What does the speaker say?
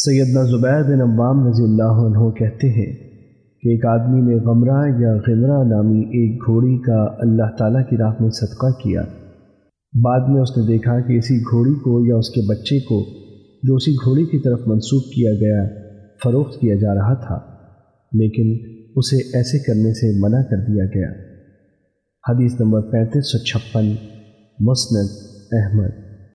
سیدنا زبیر بن عوام رضی اللہ عنہ کہتے ہیں کہ ایک آدمی نے غمرہ یا غمرہ نامی ایک گھوڑی کا اللہ تعالیٰ کی راہ میں صدقہ کیا۔ بعد میں اس نے دیکھا کہ اسی گھوڑی کو یا اس کے بچے کو جو اسی گھوڑی کی طرف منسوخ کیا گیا، فروخت کیا جا رہا تھا، لیکن اسے ایسے کرنے سے منع کر دیا گیا۔ حدیث نمبر پینتیس سو چھپن، مسند احمد۔